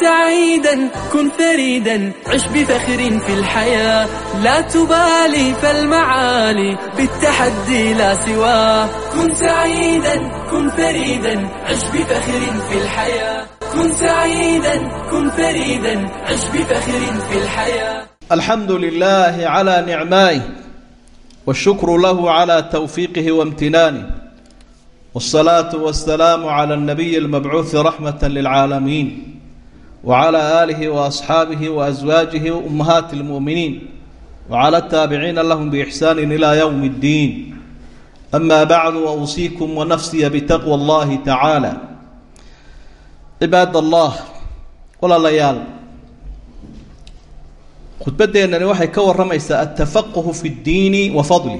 سعيدا كن فريدا عش بفخر في الحياة لا تبالي فالمعالي بالتحدي لا سواه كن سعيدا كن فريدا عش بفخر في الحياة كن سعيدا كن فريدا عش بفخر في الحياة الحمد لله على نعمائه والشكر له على توفيقه وامتنانه والصلاة والسلام على النبي المبعوث رحمة للعالمين وعلى آله وأصحابه وأزواجه وأمهات المؤمنين وعلى التابعين لهم بإحسان إلى يوم الدين أما بعد وأوصيكم ونفسي بتقوى الله تعالى عباد الله ولا ليال khudbadeennani waxay ka warramaysaa altafaquhu fi ddiini wa fadli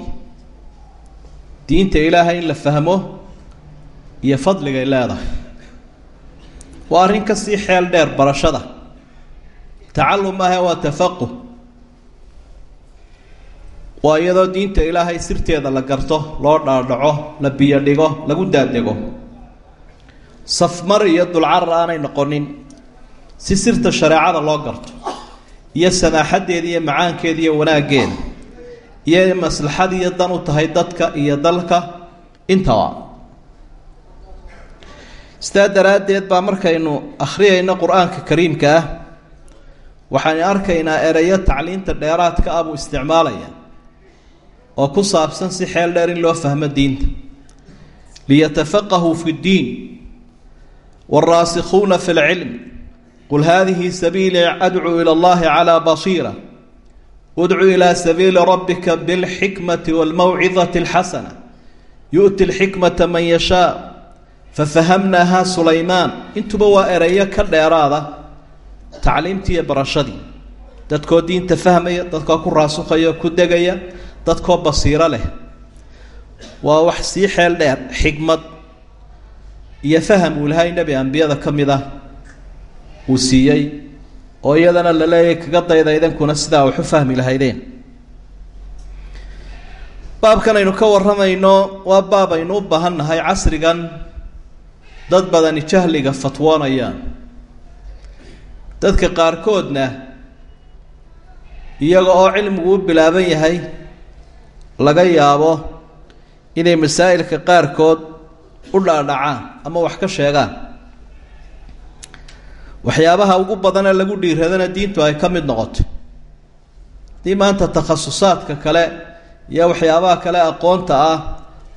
diinta ilaahay in la fahmo iyo fadligay leedahay waa arrin ka sii xeel dheer barashada. Tacallum maahe waa tafaquh waa iyadoo diinta ilaahay sirteeda la garto loo dhaadhaco la biyo dhigo lagu daadego. Safmar iyo dulcarar aanay noqonin si sirta shareecada loo garto iyo samaaxaddeeda iyo macaankeeda iyo wanaaggeeda iyo maslaxad iyo dan u tahay dadka iyo dalka. Intaba sidaa daraaddeed baa markaynu akhriyayno qur'aanka kariimka ah waxaynu arkaynaa ereyo tacliinta dheeraadka ah buu isticmaalaya oo ku saabsan si xeel dheer in loo fahmo diinta. Liyatafaqahuu fi ddiin waalraasikhuuna fi lcilm qul hadihi sabiilii adcuu ila allahi calaa basiira. Udcu ilaa sabiili rabbika bilxikmati walmawcidati alxasana. Yu'ti lxikmata man yashaa fafahamnaaha sulaymaan intuba waa ereyo ka dheeraada tacliimtii iyo barashadii dadkoo diinta fahmaya dadkoo ku raasukhaya ku degaya dadkoo basiiro leh waa wax sii xeel dheer xikmad iyo faham uu lahay nebi ambiyada ka mid ah uu siiyey oo iyadana la leeyahay kaga dayda idankuna sidaa waxu fahmi lahaydeen baabkan aynu ka warramayno waa baab aynu u baahan nahay casrigan dad badani jahliga fatwoonayaan dadka qaarkoodna iyaga oo cilmigu u bilaaban yahay laga yaabo inay masaa'ilka qaarkood u dhaadhacaan ama wax ka sheegaan. Waxyaabaha ugu badanee lagu dhiiradana diintu ay ka mid noqotay. Haddii maanta takhasusaadka kale iyo waxyaabaha kale aqoonta ah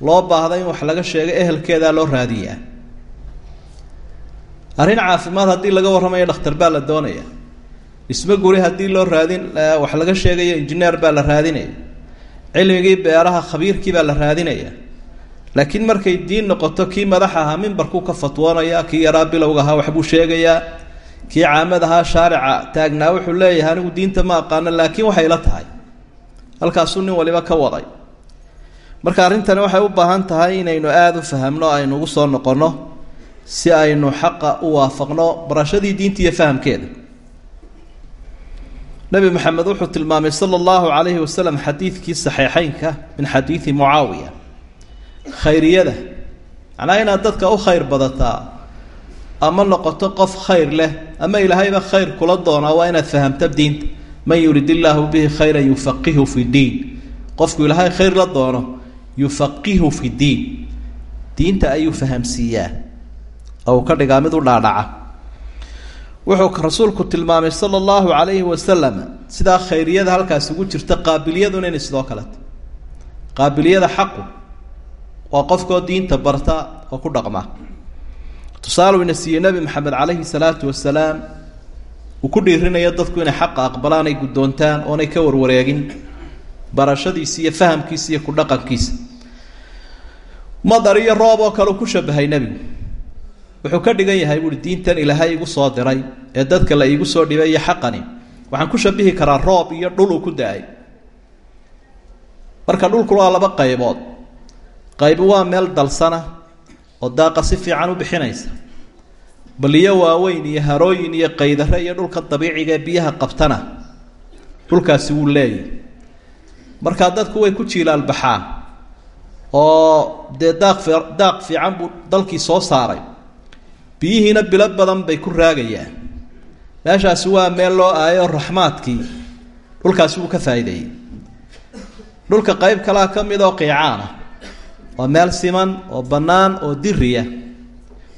loo baahda in wax laga sheego ehelkeedaa loo raadiyaa arrin caafimaad haddii laga warramayo dhakhtar baa la doonaya. Dhismo guri haddii loo raadin wax laga sheegayo injineer baa la raadinaya. Cilmigii beeraha khabiirkii baa la raadinaya. Laakiin markay diin noqoto kii madax ahaa mimbarkuu ka fatwoonaya kii yaraa bilowga ahaa waxbuu sheegayaa kii caamad ahaa shaarica taagnaa wuxuu leeyahay anigu diinta ma aqaano laakiin waxay la tahay. Halkaasuu nin waliba ka waday. Marka arrintani waxay u baahan tahay inaynu aada u fahamno aynu ugu soo noqonno si aynu xaqa u waafaqno barashadii diinta iyo fahamkeeda. Nabi maxamed wuxuu tilmaamay sala allahu calayhi wasalam xadiidkii saxiixeynka min xadiidi mucaawiya. Khayriyada macnaa inaad dadka u khayr badataa ama noqoto qof khayr leh ama ilaahayba khayr kula doonaa waa inaad fahamta diinta. Man yurid illaahu bihi khayran yufaqihu fi diin. Qofku ilaahay khayr la doono yufaqihu fi diin. Diinta ayuu fahamsiiyaa oo uu ka dhigaa mid u dhaadhaca. Wuxuu rasuulku tilmaamay sala allahu calayhi wasalam sidaa khayriyada halkaas ugu jirta qaabiliyaduna inay sidoo kaleta qaabiliyada xaqu waa qofkoo diinta barta oo ku dhaqma. Tusaale ina siiyey nebi maxamed calayhi salaatu wasalaam uu ku dhiirinayo dadku inay xaqa aqbalaan ay guddoontaan oonay ka warwareegin barashadiisa iyo fahamkiisa iyo ku dhaqankiisa. Madar iyo roob oo kale uu ku shabahay nebigu wuxuu ka dhigan yahay buuhi diintan ilaahay igu soo diray ee dadka la iigu soo dhibay iyo xaqani. Waxaan ku shabihi karaa roob iyo dhul uu ku da'ay marka dhulku waa laba qaybood. Qaybi waa meel dalsana oo daaqa si fiican u bixinaysa. Baliyo waaweyn iyo harooyin iyo qaydare iyo dhulka dabiiciga ee biyaha qabtana dhulkaasi wuu leeyahy markaa dadku way ku jiilaalbaxaan oo dee daaq daaq fiican buu dalkii soo saaray biyihiina bilo badan bay ku raagayaan. Meeshaasi waa meel loo aayo raxmaadkii. Dhulkaasi wuu ka faa'iideeyey dhulka qayb kalaa ka mid oo qiicaan ah waa meel siman oo bannaan oo diriya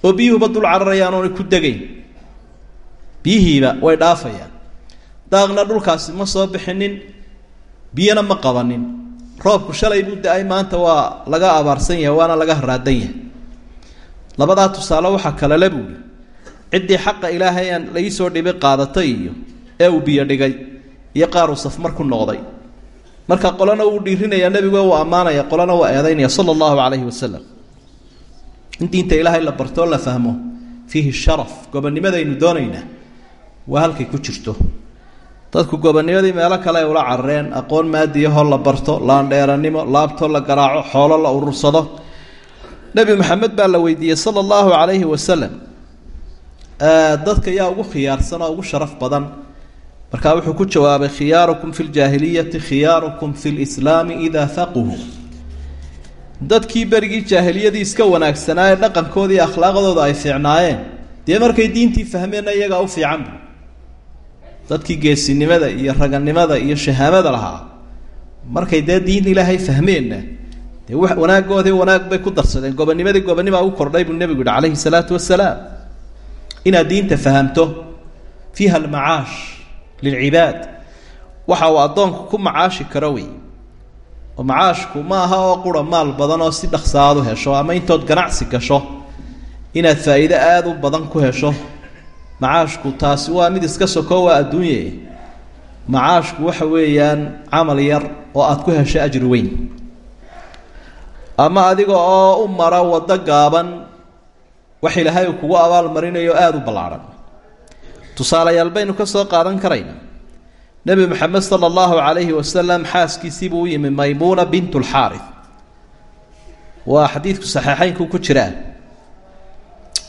oo biyuhuba dul cararayaan oonay ku degayn. Biyihiiba way dhaafayaan. Daaqna dhulkaasi ma soo bixinin biyana ma qabanin. Roobku shalay buu da'ay maanta waa laga abaarsan yahay waana laga haraadan yahay labadaa tusaale waxaa kalele buuhi. Ciddii xaqa ilaahay aan laii soo dhibi qaadatay iyo ee uu biyo dhigay iyo qaar uu safmar ku noqday. Marka qolana wuu dhiirinaya nebigu uu ammaanaya qolana waa eedaynaya sala allahu calayhi wasalam in diinta ilaahay la bartoo la fahmo fiihi sharaf gobonimadaynu doonaynaa waa halkay ku jirto. Dadku gobonimadii meelo kale ay ula carareen aqoon maadiyahoo la barto laandheeranimo laabtoo la garaaco xoolo la urursado nebi maxamed baa la weydiiyey sala allahu calayhi wasalam dadka yaa ugu khiyaarsan oo ugu sharaf badan. Markaa wuxuu ku jawaabay khiyaarukum fi ljaahiliyati khiyaarukum fi lislaami idaa faquhu dadkii berigii jaahiliyadii iska wanaagsanaa ee dhaqankooda iyo akhlaaqdooda ay fiicnaayeen. Dee markay diintii fahmeenna iyagaa u fiican bu dadkii geesinimada iyo raganimada iyo shahaamada lahaa. Markay dee diin ilaahay fahmeenna dee wanaagoodii wanaag bay ku darsadeen. Gobonimadii gobonimaa u kordhay buu nebigu yihi calayhi salaatu wasalaam inaad diinta fahamto fiiha almacaash lilcibaad. Waxa uu addoonku ku macaashi karo wey oo macaashku ma aha oo qura maal badan oo si dhaqsa aad u hesho ama intood ganacsi gasho inaad faa'iido aada u badan ku hesho. Macaashku taasi waa mid iska soko waa adduunye. Macaashku waxa weeyaan camal yar oo aada ku hesho ajri weyn ama adiga oo u mara waddo gaaban. Wax ilaahay kugu abaalmarinayo aada u ballaadhan tusaalayaal baynu ka soo qaadan karayna. Nebi moxamed sala allahu calayhi wasalam xaaskiisiibuu u yimi maymuuna bint lxaari waa xadiidku saxiixeynku ku jiraa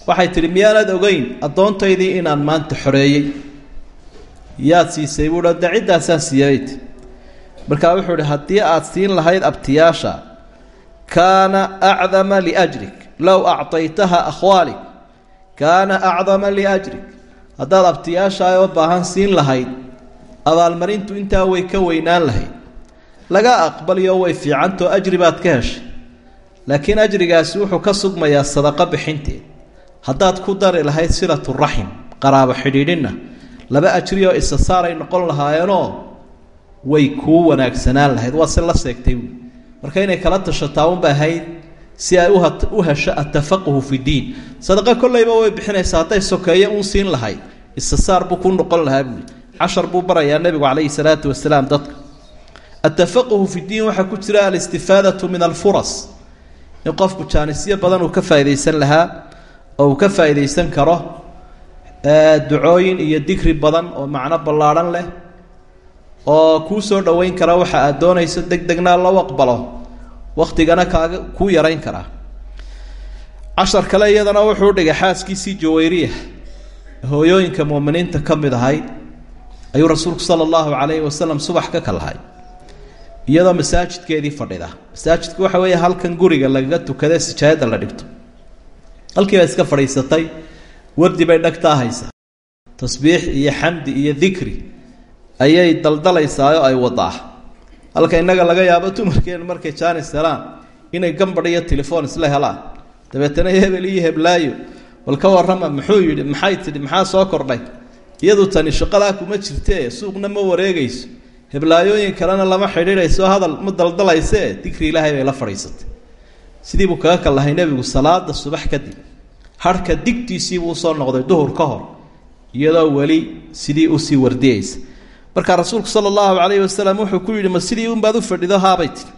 waxay tidhi miyaanaad ogeyn addoontaydii inaan maanta xoreeyey? Yaad siisay buu de ciddaasaan siiyabayt markaa wuxuu ihi haddii aad siin lahayd abtiyaasha kaana acdama liajrik low actaytaha akhwaalik kaana acdama liajrik haddaad abtiyaashaa oo baahan siin lahayd. Abaalmarintu intaa way ka weynaan lahayd. Laga aqbaliyo way fiicantao ajri baad ka heshay. Laakiin ajrigaasi wuxuu ka sugmayaa sadaqo bixinteed. Haddaad ku dari lahayd silaturaxim qaraabo xidhiidhinna laba ajrioo isa saaray noqon lahaayeenoo way kuu wanaagsanaan lahayd. Waa si la seegtay marka inay kala tashataa unba ahayd si ay u hesho atafaquhu fi diin. Sadaqo kollayba way bixinaysaa hadday sokeeye uun siin lahayd isa saar buu ku noqon lahaa buui cashar buu barayaa nebigu calayhi salaatu wasalaam dadka. Atafaquhu fi diin waxaa ku jira alistifaadatu min alfuras. In qofku jaanisyo badan uu ka faaidaysan lahaa oo uu ka faa'iidaysan karo ducooyin iyo dikri badan oo macno ballaadhan leh oo kuu soo dhoweyn kara waxa aad doonayso deg degnaa loo aqbalo wakhtigana kaaga kuu yarayn karaa cashar kale iyadana wuxuu dhigay xaaskiisii jawayriya hooyooyinka muuminiinta ka mid ahayd ayuu rasuulku sala allahu calayhi wasalam subax ka kalahay iyadoo masaajidkeedii fadhida. Masaajidku waxa weeye halkan guriga lagaga tukada sijaayadda la dhigto. Halkiiba iska fadhiisatay wardi bay dhagtaa haysaa. Tasbiix iyo xamdi iyo dikri ayay daldalaysaayoo ay wadaa halka innaga laga yaabo dumarkeenu markay jaanis helaan inay gambadh iyo telefoon isla helaan. Dabeetana hebel iyo heblaayo. Bal ka warrama muxuu yidhi maxay tidhi maxaa soo kordhay? Iyadu tani shaqadaa kuma jirtee suuqna ma wareegayso. Heblaayooyin kalena lama xidhiidhayso hadal ma daldalayse dikri ilaahay bay la fadhiisatay. Sidii buu kaga kallahay nebigu salaada subax kadib harhka digtiisiibuu u soo noqday duhur ka hor iyadoo weli sidii u sii wardiyeysa markaa rasuulku sala allahu calayhi wasalam wuxuu ku yidhi ma sidii unbaad u fadhido haabay tiri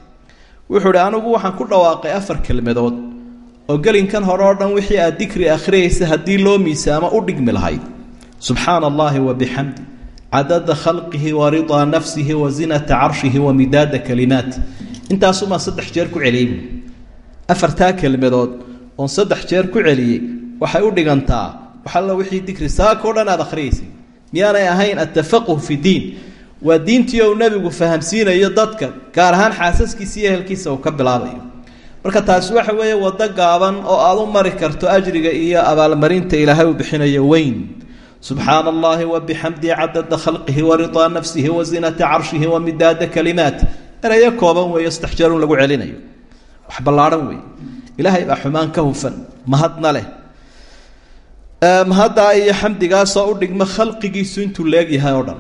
wuxuu ihi anigu waxaan ku dhawaaqay afar kelmadood oo gelinkan hore oo dhan wixii aad dikri akhriyaysa haddii loo miisaamo u dhigmi lahayd. Subxaana allahi wa cadada khalqihi wa ridaa nafsihi wa zinata carshihi wa midaada kalimaati saddex jeer ku celiyey afartaa kelmadood oon saddex jeer ku celiyey waxay u dhigantaa waxalla wixii dikri saakao dhan aad akhriyaysay miyaanay ahayn atafaquh fi diin. Waa diintii ou nebigu fahamsiinayo dadka gaar ahaan xaasaskiisa iyo ehelkiisa uu ka bilaabayo. Marka taasi waxa weeye waddo gaaban oo aad u mari karto ajriga iyo abaalmarinta ilaahay uu bixinayo weyn. Subxaana allahi wabixamdihi cadada khalqihi waridaa nafsihi wa zinata carshihi wa midaada kalimaati erayo kooban weeyo saddex jeerun lagu celinayo. Wax ballaadhan weeye. Baa xumaan ka hufan. Mahadna mahaddaa iyo xamdigaasoo u dhigma khalqigiisu intuu leegyahay oo dhan.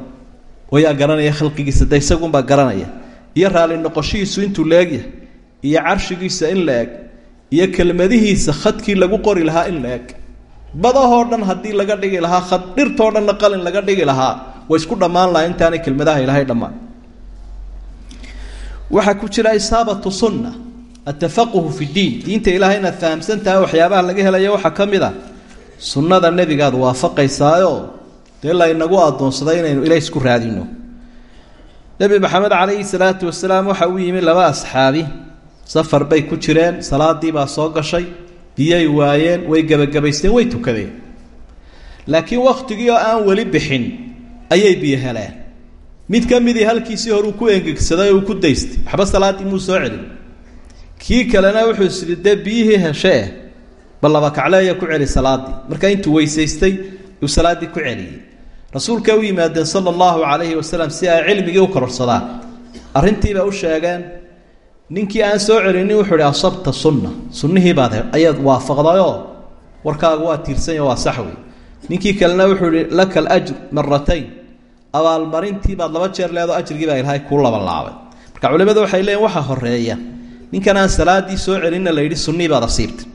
Wayaa garanaya khalqigiisa de isagunbaa garanaya. Iyo raali noqoshihiisu intuu leegyahay iyo carshigiisa in la iyo kelmadihiisa khadkii lagu qori lahaa in la badahoo dhan haddii laga dhigi lahaa khad dhirtoo dhanna qalin laga dhigi lahaa way isku dhammaan lahaa intaanay kelmadaha ilaahay dhammaan. Waxaa ku jira isaabatu sunna atafaquhu fi diin. Diinta ilaahay inaad fahamsan tahay waxyaabaha laga helaya waxaa ka mid a sunnada nebigaad waafaqaysaayo dee la inagu addoonsaday inaynu ilaah isku raadino nebi maxamed calayhi salaatu wasalaam waxa uu yimi laba asxaabi. Safar bay ku jireen salaadii baa soo gashay biyay waayeen way gebagabaysteen way tukadeen. Laakiin wakhtigii oo aan weli bixin ayay biyo heleen. Mid ka midii halkiisii hore uu ku engegsaday oo uu ku daystay waxba salaaddii muu soo celin. Kii kalena wuxuu isiri dee biyihii heshee bal laba kacleeya ku celi salaadii. Markaa intuu weysaystay uu salaaddii ku celiyey. Rasuulka u yimaadeen sala allahu calayhi wasalam si ay cilmigii u kororsadaan. Arrintiibay u sheegeen ninkii aan soo celinin wuxuu ihi asabta sunna. Sunnihii baad ayaad waafaqdayoo? Warkaagu waa tiirsanya waa sax wey ninkii kalena wuxuu ihi laka alajr maratayn abaalmarintii baad laba jeer leedo ajrigii baa ilaahay kuu labanlaabay marka culimadu waxay leeyiin waxaa horreeya ninkan aan salaadii soo celinna la yidhi sunnihii baad asiibtay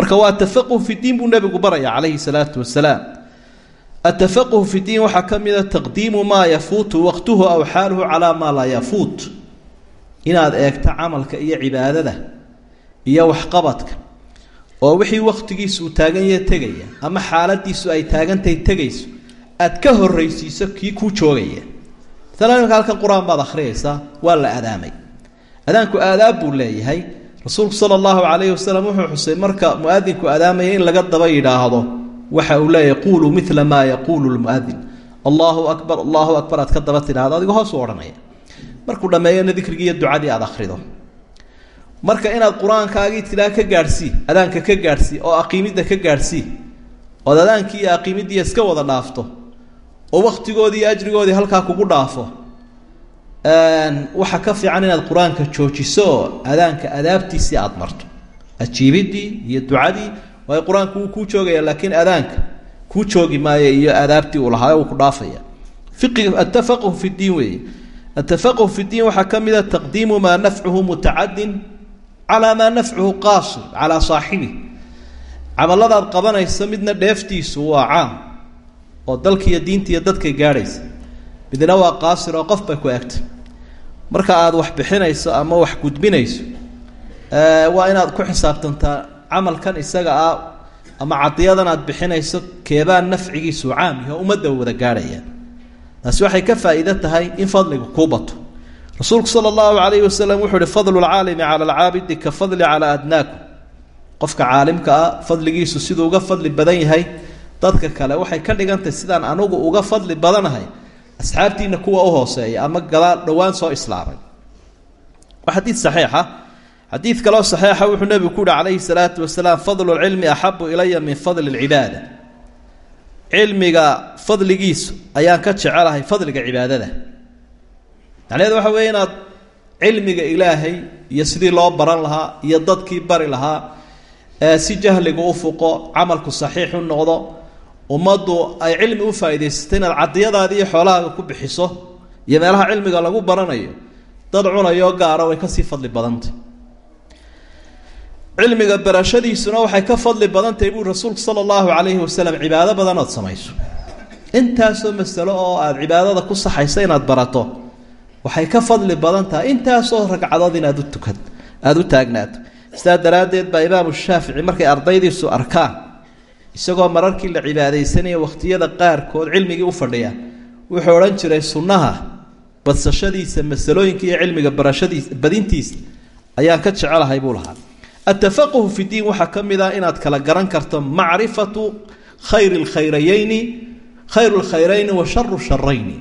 marka waa tafaquh fi diin buu nebigu baraya calayhi salaatu wasalaam atafaquhu fi diin waxaa ka mida taqdiimu maa yafuutu waqtuhu aw xaaluhu calaa maa laa yafuut. Inaad eegto camalka iyo cibaadada iyo waxqabadka oo wixii wakhtigiisu uu taagan yahe tegaya ama xaaladiisu ay taagantahay tegayso aad ka horraysiiso kii kuu joogaya. Maala imika halkan qur'aan baad akhriyaysaa waa la adaamay. Adaanku aadaab buu leeyahay rasuulku sala allahu calayhi wasalam wuxuu xusay marka muadinku adaamaya in laga daba yidhaahdo waxa uu leeyahy quuluu mila maa yaquulu lmuadin allahu akbar allahu akbar aad ka daba tidhahdo adigoo hoos u odhanaya. Markuu dhammeeyana dikrigii iyo ducadii aad akhrido. Marka inaad qur'aankaagii tidhaa ka gaadhsii adaanka ka gaadhsii oo aqiimidda ka gaadhsii ood adaankii iyo aqiimiddii iska wada dhaafto oo wakhtigoodii iyo ajrigoodii halkaa kugu dhaafo waxaa ka fiican inaad qur'aanka joojiso oo adaanka adaabtiisii aada marto. Ajiibidii iyo ducadii waayo qur'aanku wuu kuu joogaya laakiin adaanka kuu joogi maayo iyo adaabtii uu lahaa wuu ku dhaafaya. Fiqi atafaquh fi diin weeye. Atafaquh fi diin waxaa ka mida taqdiimu maa nafcuhu mutacadin calaa maa nafcuhu qaasir calaa saaxibih camaladaad qabanayso midna dheeftiisu waa caam oo dalkiiyo diintiiyo dadkay gaadhaysa midna waa qaasir oo qof bay ku egtay marka aada wax bixinayso ama wax gudbinayso waa inaad ku xisaabtantaa camalkan isaga ah ama cadiyadan aad bixinayso keebaa nafcigiisu caam yaho ummadda wada gaadhaya taasi waxay ka faa'iido tahay in fadliga kuu bato. Rasuulku sala allahu calayhi wasalam wuxuu uhi fadlu lcaalimi cala alcaabidi ka fadli calaa adnaakum. Qofka caalimka ah fadligiisu siduu uga fadli badan yahay dadka kale waxay ka dhigantahay sidaan anugu uga fadli badanahay asxaabtiina kuwa u hooseeya ama gadaal dhowaan soo islaamay waa xadiid saxiixa. Xadiid kaloo saxiixa wuxuu nebigu ku uhi calayhi salaatu wasalaam fadlu lcilmi axabu ilaya min fadli lcibaada cilmiga fadligiisu ayaan ka jecelahay fadliga cibaadada. Macnaheedu waxa weeye inaad cilmiga ilaahay iyo sidii loo baran lahaa iyo dadkii bari lahaa si jahliga u fuqo camalku saxiix u noqdo ummaddu ay cilmi u faa'idaysatay inaad cadiyadaadii iyo xoolahaaga ku bixiso iyo meelaha cilmiga lagu baranayo dad cunayoo gaara way ka sii fadli badantay. Cilmiga barashadiisuna waxay ka fadli badan tahay buu rasuulku sala allahu calayhi wasalam cibaado badan ood samayso. Intaasoo masalo oo aada cibaadada ku saxaysa inaad barato waxay ka fadli badan tahay intaasoo ragcadood inaad u tukan aada u taagnaato sidaa daraaddeed baa imaamu shaafici markay ardaydiisu arkaan isagoo mararkii la cibaadaysanaya wakhtiyada qaarkood cilmigii u fadhiya wuxuu odhan jiray sunnaha badsashadiisa masalooyinka iyo cilmiga barashadiisa badintiisa ayaan ka jecelahay buu lahaa. Atafaquhu fi diin waxaa ka mid ah inaad kala garan karto macrifatu khayri lkhayrayeyni khayru lkhayrayni wa sharu sharayni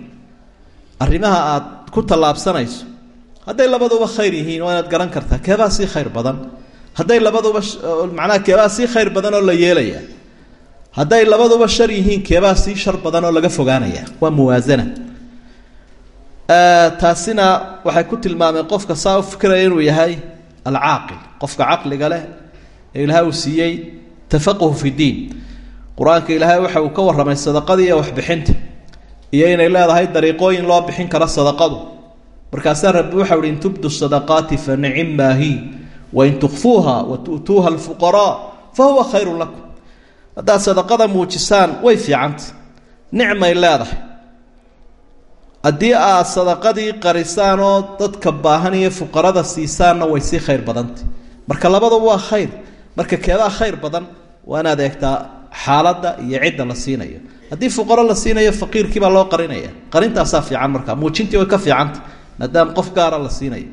arrimaha aad ku tallaabsanayso hadday labaduba khayr yihiin waa inaad garan kartaa keebaa sii khayr badan. Hadday labaduba macnaha keebaa sii khayr badan oo la yeelaya hadday labaduba shar yihiin keebaa sii shar badan oo laga fogaanaya. Waa muwaasana taasina waxay ku tilmaameen qofka saa u fikiraya inuu yahay alcaaqil. Qofka caqliga leh ee ilaahay uu siiyey tafaquhu fi diin. Qur'aanka ilaahay waxa uu ka warramay sadaqadii iyo waxbixinta iyo inay leedahay dariiqooyin loo bixin karo sadaqadu. Markaasaa rabbi waxa uhi in tubdu sadaqaati fa nicim maa hi wain tukfuuha wa tu'tuuha alfuqaraa fa huwa khayrun lakum haddaad sadaqada muujisaan way fiicanta. Nicmay leedahay. Haddii aad sadaqadii qarisaan dadka baahan iyo fuqarada siisaanna way sii khayr badantay. Marka labadaba waa khayr marka keedaa khayr badan waa inaad eegtaa xaaladda iyo cidda la siinayo. Haddii fuqaro la siinayo faqiirkiibaa loo qarinaya. Qarintaasaa fiican markaa muujintii way ka fiicanta maadaama qof gaara la siinayo.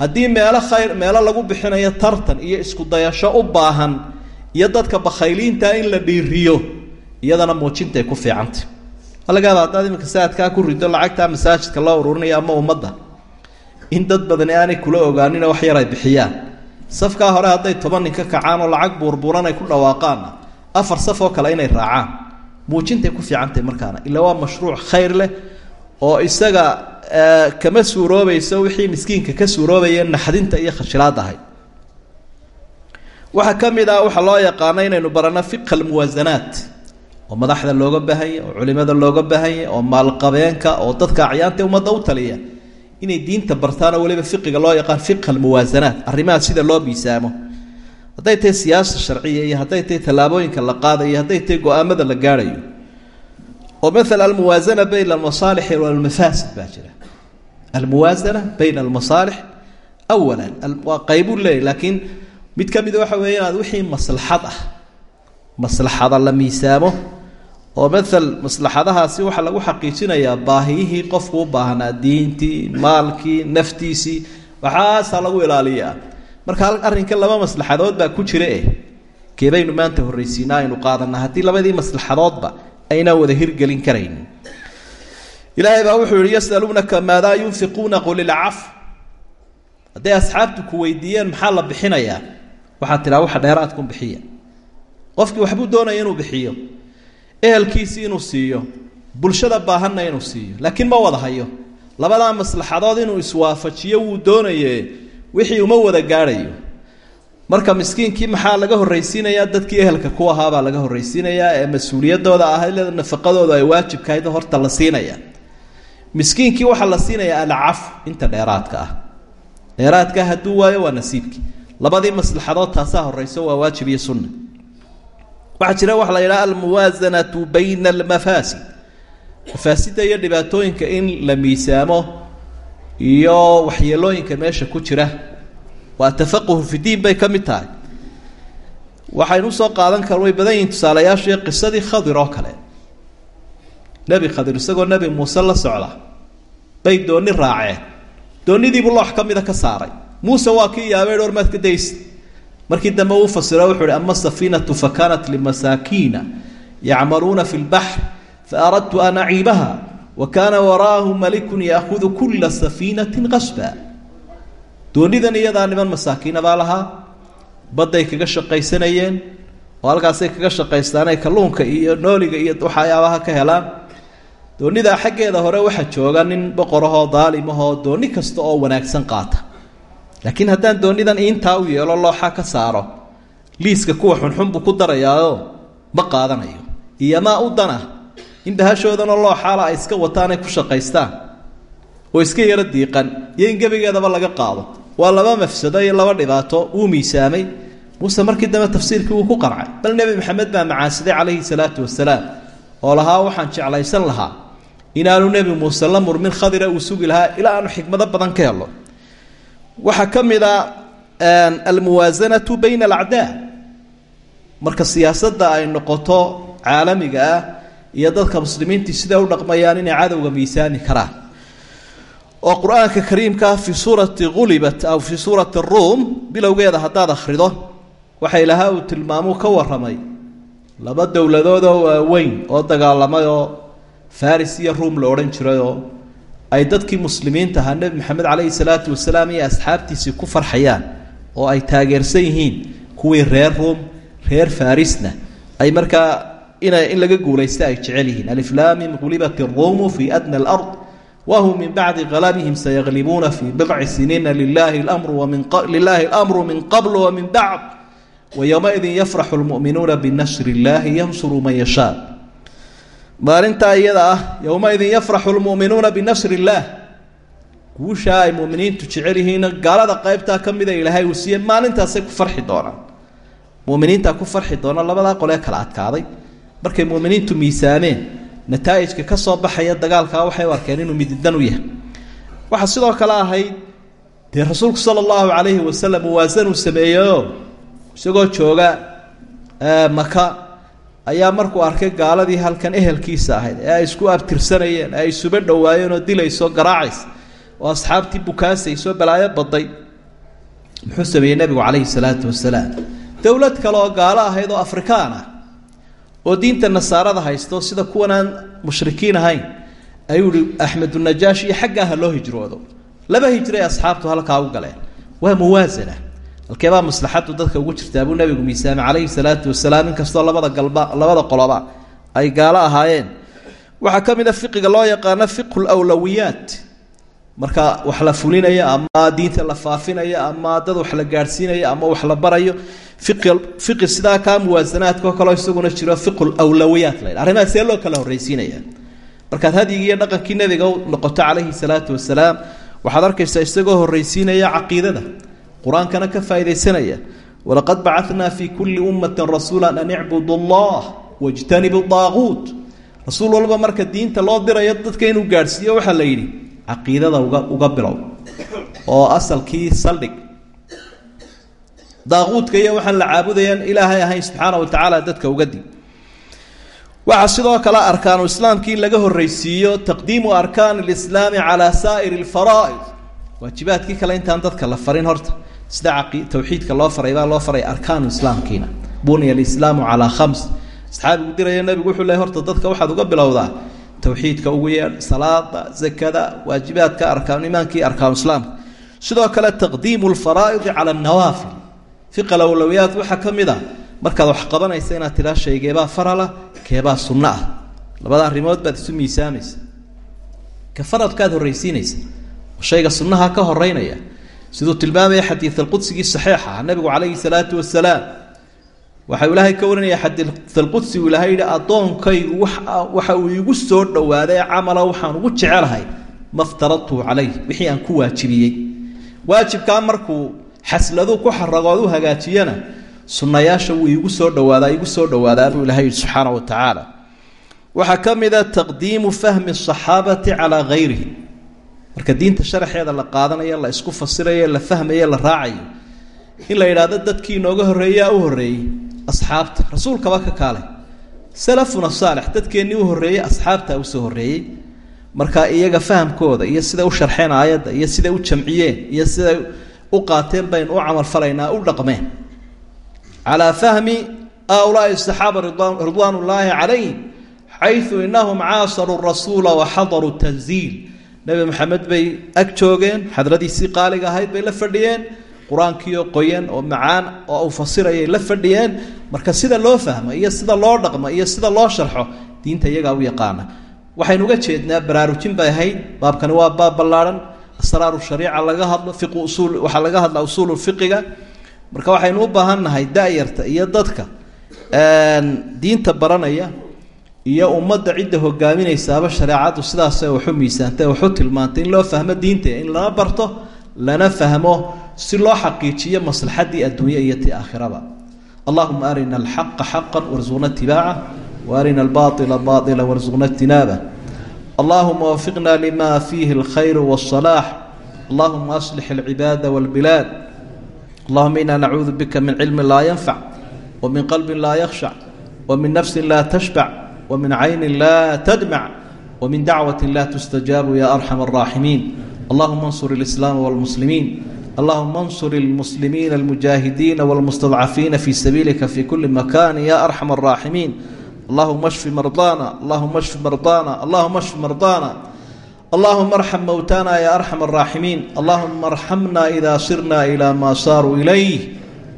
Haddii meelo khayr meelo lagu bixinayo tartan iyo isku dayasho u baahan iyo dadka bakhayliinta in la dhiiriyo iyadana muujintaay ku fiicantay. Laga yaaba haddaad iminka saadkaa ku rido lacagtaa masaajidka loo ururinayo ama ummadda. In dad badani aanay kula ogaaninoo wax yar ay bixiyaan. Safkaa hore hadday toban nin ka kacaan oo lacag buurbuuran ay ku dhawaaqaanna afar saf oo kale inay raacaan. Muujintay ku fiicantahy markaana. Ila waa mashruuc khayr leh oo isaga kama suuroobayso wixii miskiinka ka suuroobaya naxdinta iyo khashilaad ahay waxaa ka mid ah waxaa loo yaqaano inaynu barano fiqa almuwaasanaat oo madaxda looga baahanya oo culimada looga baahanya oo maalqabeenka oo dadka acyaanta ummadda u taliya inay diinta bartaan oo weliba fiqiga loo yaqaan fiqa almuwaasanaat arrimaha sida loo miisaamo. Hadday tahay siyaasa sharciya iyo hadday tahay tallaabooyinka la qaadayo hadday tahay go'aamada la gaadhayo. Oo maala almuwaasana bayna almasaalix walmafaasid baa jira. Almuwaasana bayna almasaalix awala waa qaybuu leeyahy laakiin mid ka mida waxa weeye inaad wixii maslaxad ah maslaxada la miisaamo oo maal maslaxadahaasi waxaa lagu xaqiijinayaa baahiyihii qofku u baahnaa diintii maalkii naftiisii waxaasaa lagu ilaaliyaa. Marka arrinka laba maslaxadood baa ku jira eh keebaynu maanta horraysiina aynu qaadanaa. Haddii labadii maslaxadoodba aynaan wada hirgelin karayn. Ilaahay baa wuxuu yihi yasaluunaka maadaa yunfiquuna qul ilcaf hadday asxaabtu ku weydiiyeen maxaa la bixinayaa waxaad tidhaa waxa dheeraadku bixiya. Qofkii waxbuu doonaya inuu bixiyo. Ehelkiisii inuu siiyo. Bulshada baahanna inuu siiyo. Laakiin ma wada hayo. Labadaa maslaxadood inuu iswaafajiyo wuu doonaye wixii uma wada gaadhayo. Marka miskiinkii maxaa laga horraysiinayaa dadkii ehelka ku ahaabaa laga horraysiinayaa ee mas'uuliyadooda ahayd nafaqadooda ay waajibkahayd horta la siinaya. Miskiinkii waxaa la siinayaa alcaf inta dheeraadka ah. Dheeraadka hadduu waayo waa nasiibkii labadii maslaxadood taasaa horeyso waa waajib iyo sunna. Waxaa jira waxa la yidhaha almuwaasanatu bayna almafaasid mafaasida iyo dhibaatooyinka in la miisaamo iyo waxyeelooyinka meesha ku jira waa tafaquhu fi diin bay ka mid tahay. Waxaynu u soo qaadan kar way badan yihiin tusaalayaashu qisadii khadir oo kale. Nebi khadir isagoo nebi muuse la socda bay dooni raaceen. Doonidiibuu loox ka mida ka saaray muuse waa kii yaabay dhowr ka daysa markii dambe uu fasiro wuxuu ihi ama safiinatu fa kaanat limasaakiina yacmaluuna fi lbaxr faaradtu an aciibaha wa kaana waraahu malikun yaahudu kula safiinatin qasba. Doonidan iyadaa niman masaakiina baa lahaa. Badday kaga shaqaysanayeen oo halkaasay kaga shaqaystaanay kalluunka iyo nooliga iyo waxyaabaha ka helaan. Doonidaa xaggeeda hore waxaa jooga nin boqorahoo daalimahoo dooni kasta oo wanaagsan qaata laakiin haddaan doonidan intaa u yeelo looxa ka saaro. Liiska kuwa xunxun buu ku darayaaoo ma qaadanayo. Iyomaa u dana. In bahashoodanoo looxaala ay iska wataan ay ku shaqaystaan. Oo iska yaro diiqan. Iyo in gebigeedaba laga qaado. Waa laba mafsado iyo laba dhibaato wuu miisaamay. Muuse markii dambe tafsiirkii wuu ku qancay bal nebi maxamed baa macaasiday calayhi salaatu wasalaam oo lahaa waxaan jeclaysan lahaa inaanu nebi muuse la murmin khadira uu sugi lahaa ilaa aanu xikmado badan ka helo waxaa ka mid a almuwaasanatu bayna alacdaa. Marka siyaasadda ay noqoto caalamiga ah iyo dadka muslimiintii siday u dhaqmayaan inay cadowga miisaami karaan. Oo qur'aanka kariimkaa fii suurati ghulibat aw fii suurati ruum bilowgeeda haddaad akhrido waxa ilahaa uu tilmaamuu ka warramay. Laba dowladoodoo waaweyn oo dagaalamay oo faris iyo ruum la odhan jirayoo ay dadkii muslimiinta ahaa nebi maxamed caleyhi salaatu wasalaam iyo asxaabtiisii ku farxayaan oo ay taageersan yihiin kuwii reer ruum reer farisna ay markaa ina in laga guulaysta ay jecel yihiin. Aliflaamim gulibat iruumu fi adna alard wahum min bacdi galabihim sayaglibuuna fi bidci siniina lilahi mru lilahi اlamru min qabl wamin bacd wayowmaidin yafraxu lmu'minuuna binasri اllahi yansuru man yashaa maalintaa iyada ah yowmaidin yafraxu lmu'minuuna binasri اllah guushaa ay muminiintu jecel yihiin gaalada qeybtaa ka mida ilaahay uu siiye maalintaasay ku farxi doonaan. Muminiintaa ku farxi doona labadaa qolee kala adkaaday. Markay muminiintu miisaameen nataa'ijka ka soo baxaya dagaalkaa waxay u arkeen inuu mididan u yahay. Waxaa sidoo kale ahayd dee rasuulku sala allahu calayhi wasalam muwaasanuu sameeyeyo isagoo jooga maka ayaa markuu arkay gaaladii halkan ehelkiisa ahayd ee ay isku abtirsanayeen ee ay isuba dhowaayeen oo dilayso garaacaysa oo asxaabtii bukaasayso balaayo baday. Muxuu sameeyey nebigu calayhi salaatu wasalaam. Dowlad kale oo gaalo ahayd oo afrikaan ah oo diinta nasaarada haysto sida kuwan aan mushrikiin ahayn ayuu ihi axmedunajaash iyo xaggaa ha loo hijroodo. Laba hijray asxaabtu halkaa u galeen. Waa muwaasana halkeebaa maslaxadu dadka ugu jirtaa buu nabigu miisaame calayhi salaatu wasalaam inkastoo labada galba labada qoloba ay gaalo ahaayeen. Waxaa ka mid a fiqiga loo yaqaano fiqhu lawlawiyaat marka wax la fulinaya ama diinta la faafinaya ama dad wax la gaadhsiinaya ama wax la barayo fiqi sidaa kaa muwaasanaadka oo kaleo isaguna jiro fiqu lawlawiyaat la arrimaha see loo kala horreysiinaya markaad hadyigii iyo dhaqankii nabiga noqoto calayhi salaatu wasalaam waxaad arkaysaa isagoo horreysiinaya caqiidada qur'aankana ka faaidaysanaya. Walaqad bacatnaa fi kulli ummatin rasuula an icbudu allah wajtanibu daaquut rasuul walba marka diinta loo dirayo dadka inuu gaadhsiiyo waxaa la yidhi caqiidada uga uga bilow. Oo asalkii saldhig. Daaquudka iyo waxaan la caabudayaan ilaahay ahayn subxaana wa tacaala dadka uga dib. Waxaa sidoo kale arkaanu islaamkii laga horreysiiyo taqdiimu arkaan lislaami calaa saa'iri alfaraa'id waajibaadkii kale intaan dadka la farin horta sida tawxiidka loo faray baa loo faray arkaanu islaamkiina. Buniya alislaamu calaa khams. Asxaabigu diraya nabigu wuxuu leey horta dadka waxaad uga bilowdaa tawxiidka ugu yeedh salaada zakada waajibaadka arkaan imaankii arkaanu islaamka. Sidoo kale taqdiimu lfaraa'idi cala annawaafil. Fiqa lowlowiyaad waxaa ka mid a markaad wax qabanaysa inaad tidhaa shaygeebaa farala keebaa sunno ah. Labada arrimood baad isu miisaamaysa ka faradkaad shayga sunnaha ka horeynaya siduu tilmaamaya xadiid alqudsigii saxiixa nabigu calayhi salaatu wasalaam waxau ilaahay ka warinaya xadiid alqudsi uu ilahay yihi addoonkaygu waxa uu igu soo dhowaaday camala waxaan ugu jecelahay maftaradtuhu calayh wixii aan ku waajibiyey. Waajibkaa markuu xasladu ku xaragood u hagaajiyana sunnayaasha wuu iigu soo dhawaadaa igu soo dhawaadaa buu ilahay yihi subxaana wa tacaala. Waxaa ka mid a taqdiimu fahmi asaxaabati calaa gayrihi marka diinta sharaxeeda la qaadanayo la isku fasirayo la fahmayo la raacayo in la yidhaahdo dadkii inooga horreeyaa u horreeyey asxaabta rasuulkaba ka kaale. Salafuna saalix dadkeennii u horreeyey asxaabta u soo horreeyey marka iyaga fahamkooda iyo siday u sharxeen aayadda iyo siday u jamciyeen iyo siday u qaateen baynu u camalfalaynaa u dhaqmeen. Calaa fahmi haulaai saxaaba ridwaan ullaahi calayhim xayu inahum caasaruu rasuula wa xadaruu tanziil nebi maxamed bay ag joogeen xadradiisii qaaliga ahayd bay la fadhiyeen. Qur'aankiioo qoyan oo macaan oo uu fasirayay la fadhiyeen. Marka sida loo fahmo iyo sida loo dhaqmo iyo sida loo sharxo diinta iyagaa u yaqaana. Waxaynu uga jeednaa baraarujin bay ahayd. Baabkani waa baab ballaarhan asraaru shariica laga hadlo fiqu usuul waxaa laga hadlaa usuulu fiqiga marka waxaynu u baahan nahay da-yarta iyo dadka diinta baranaya iyo ummadda cidda hogaaminaysaaba shareecaddu sidaasay waxu miisaantay waxu tilmaantay in loo fahmo diinta in lana barto lana fahmo si loo xaqiijiyo maslaxaddii adduunya iyo tii aakhiraba allahuma arina alxaqa xaqa warsuqna itibaaca wa arina albaila baila warsuqna allahuma wafiqna lima fiihi alkhayru wاsalaax allahuma aslix alcibaada wاlbilaad allahuma ina nacuudu bika min cilmin laa yanfac wa min qalbin laa yakhshac wa min nafsin laa tashbac ومن عين لا تدمع ومن دعوة لا تستجاب يا أرحم الراحمين اللهم انصر الإسلام والمسلمين اللهم انصر المسلمين المجاهدين والمستضعفين في سبيلك في كل مكان يا أرحم الراحمين اللهم اشف مرضانا اللهم اشف مرضانا اللهم اشف مرضانا اللهم ارحم موتانا يا ارحم الراحمين اللهم ارحمنا اذا صرنا الى ما صاروا اليه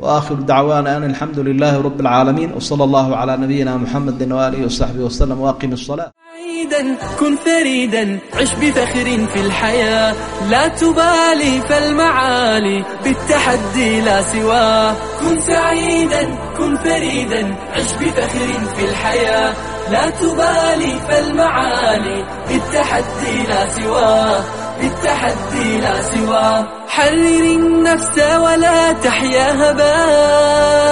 waakhiru dacwaana an alxamdu lilaahi rab اlcaalamiin wsala allahu calaa nabiyina muxamedi waaalihi wsaxbihi waslm waaqim الصlaa كن فريدا عش بفخر في الحياة لا تبالي فالمعالي بالتحدي لا سواه كن سعيدا كن فريدا عش بفخر في الحياة لا تبالي فالمعالي بالتحدي لا سواه للتحدي لا سواه حرر النفس ولا تحيا هباء